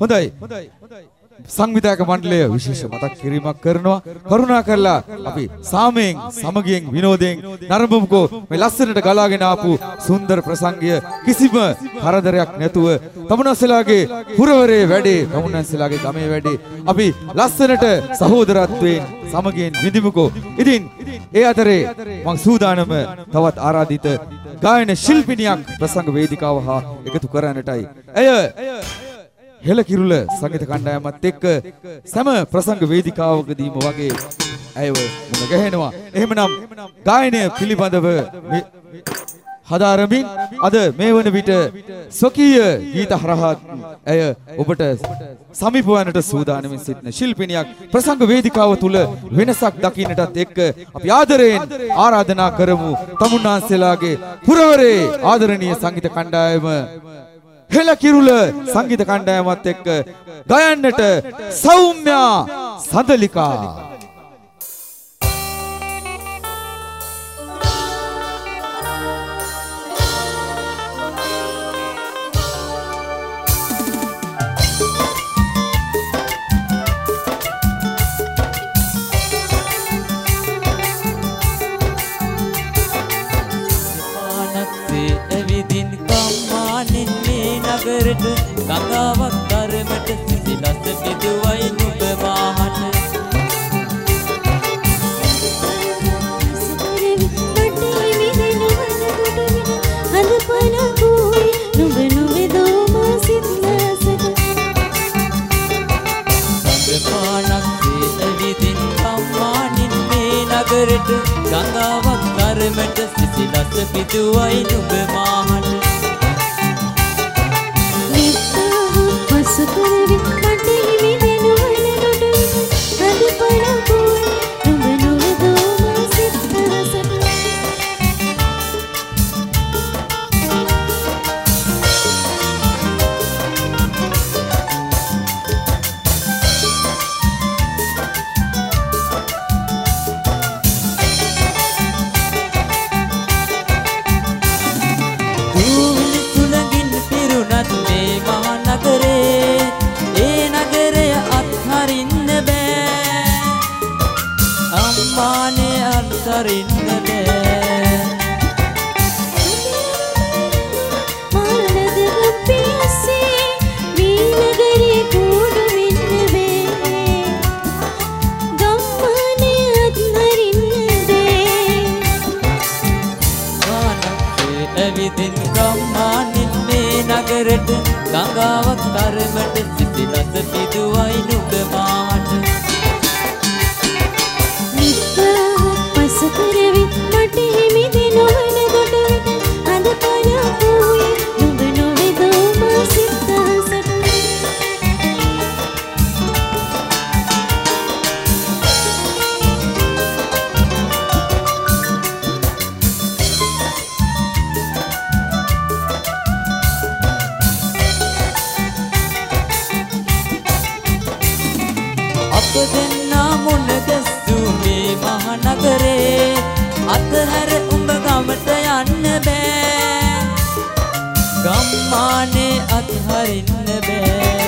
හොඳයි. සංවිධායක මණ්ඩලය විශේෂ මතක් කිරීමක් කරනවා. කරුණා කරලා අපි සාමයෙන් සමගියෙන් විනෝදයෙන් නරඹමුකෝ මේ ලස්සනට ගලාගෙන ආපු සුන්දර ප්‍රසංගය කිසිම කරදරයක් නැතුව තමුණස්සලාගේ පුරවරේ වැඩේ තමුණස්සලාගේ ගමේ වැඩේ අපි ලස්සනට සහෝදරත්වයෙන් සමගියෙන් විඳිමුකෝ. ඉතින් ඒ අතරේ මං සූදානම තවත් ආරාධිත ගායන ශිල්පිනියක් ප්‍රසංග වේදිකාව හා එකතු කරන්නටයි. ඇය හෙළකිරුල සංගීත කණ්ඩායමත් එක්ක සෑම ප්‍රසංග වේදිකාවකදීම වගේ ඇයව මුණ ගැහෙනවා. එහෙමනම් ගායනය පිළිබඳව හදාරමින් අද මේ වන විට ස්වකීය ගීත හරහා ඇය ඔබට සමීප වන්නට සූදානමින් සිටින ශිල්පිනියක් ප්‍රසංග වේදිකාව තුල වෙනසක් දකින්නටත් එක්ක අපි ආදරයෙන් ආරාධනා කරමු තමුන්නාන්සේලාගේ පුරවරේ ආදරණීය සංගීත කණ්ඩායම හෙළ කිරුල සංගීත කණ්ඩායමත් එක්ක ගයන්නට සෞම්‍යා සඳලිකා. ගඟාවක් තරමට සිසිලස පිදුවයි නුඹ මාහට පසු කරවි මට මහනගරේ අතහැර උඹ ගමට යන්න බෑ. ගම්මානේ අත්හරින්න බෑ.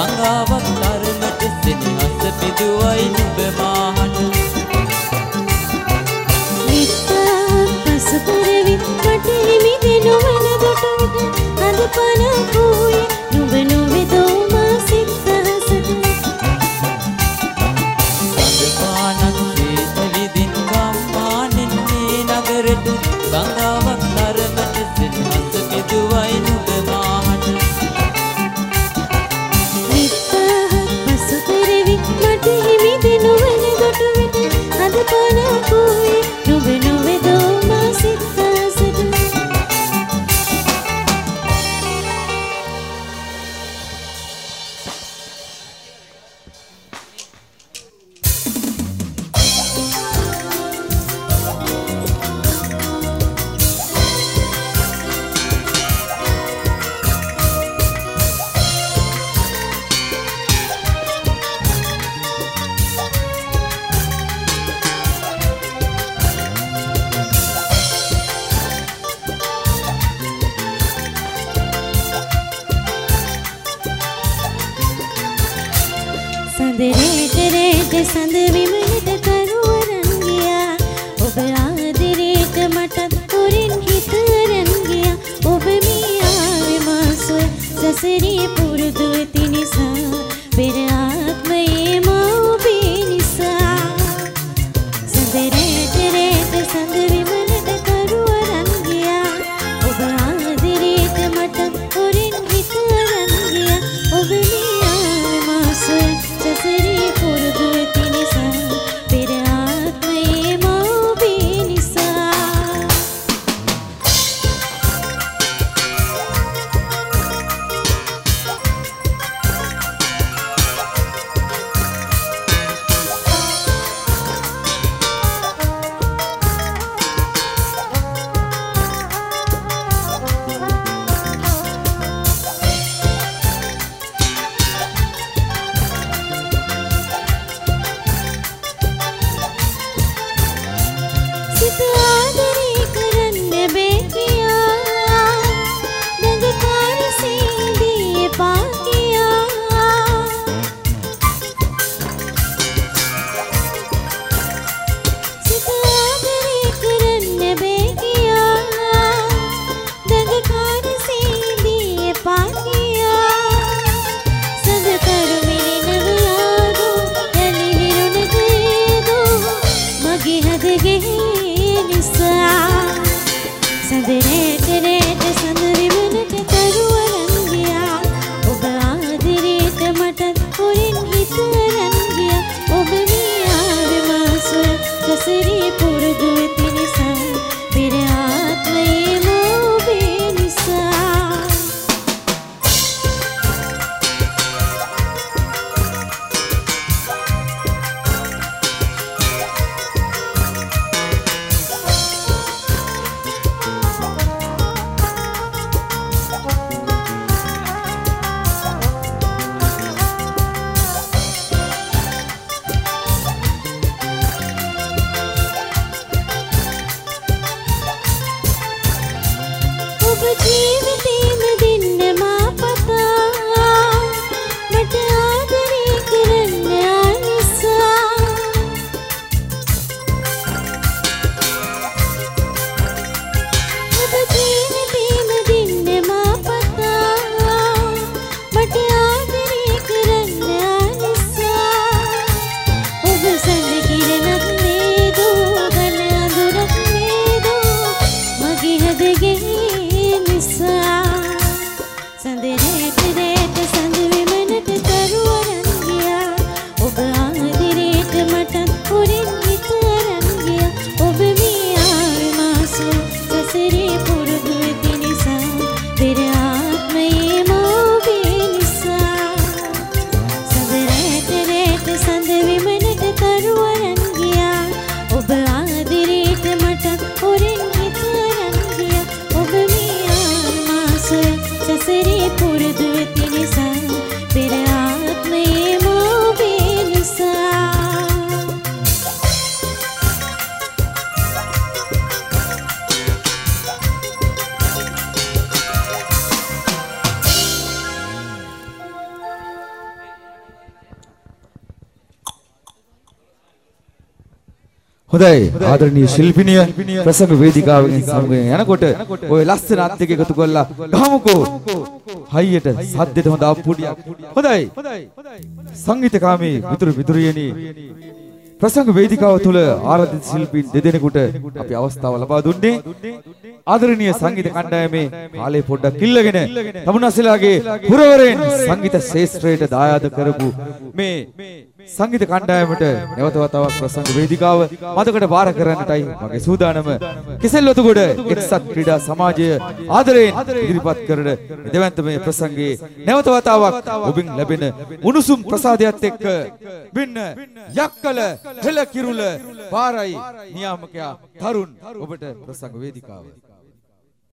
නගරට ගංගාවක් තරමට සෙනෙහස පිදුවයි නුඹ මාහට. නිත්තාක් පසු කරවි මට හිමි දෙනවන දොටට අද පනපුයි vui. සඳ විමලට කරුවරන් ගියා ඔබ ආදරේට මටත් හොරින් හිතරන් ගියා ඔබ මේ ආවේ මාසොය සසරේ පුරුදු ඇති නිසා. පෙර ආත්මයේ සසරේ පුරුදු සසරේ හොඳයි. ආදරණීය ශිල්පිනිය ප්‍රසංග වේදිකාවෙන් සමගයෙන් යනකොට ඔය ලස්සන අත් දෙක එකතු කරලා ගහමුකෝ. හයියට සද්දෙට හොඳ අප්පුඩියක් හොඳයි. සංගීතකාමී මිතුරු මිතුරියනි ප්‍රසංග වේදිකාව තුළ ආරාධිත ශිල්පීන් දෙදෙනෙකුට අපි අවස්ථාව ලබා දුන්නේ. ආදරණීය සංගීත කණ්ඩායමේ කාලේ පොඩ්ඩක් ඉල්ලගෙන තමුන්වහන්සේලාගේ පුරවරෙන් සංගීත ශාස්ත්‍රයට දායාද කරපු මේ සංගීත කණ්ඩායමට නැවත වතාවක් ප්‍රසංග වේදිකාව මතකට බාර කරන්නටයි මගේ සූදානම. කෙසෙල්වතුගොඩ එක්සත් ක්‍රීඩා සමාජය ආදරයෙන් ඉදිරිපත් කරන දෙවන්ත මේ ප්‍රසංගයේ නැවත වතාවක් ඔබින් ලැබෙන උණුසුම් ප්‍රසාදයක් එක්ක වෙන්න යක්කල හෙළ කිරුල පාරයි නියාමකයා තරුන් ඔබට ප්‍රසංග වේදිකාව.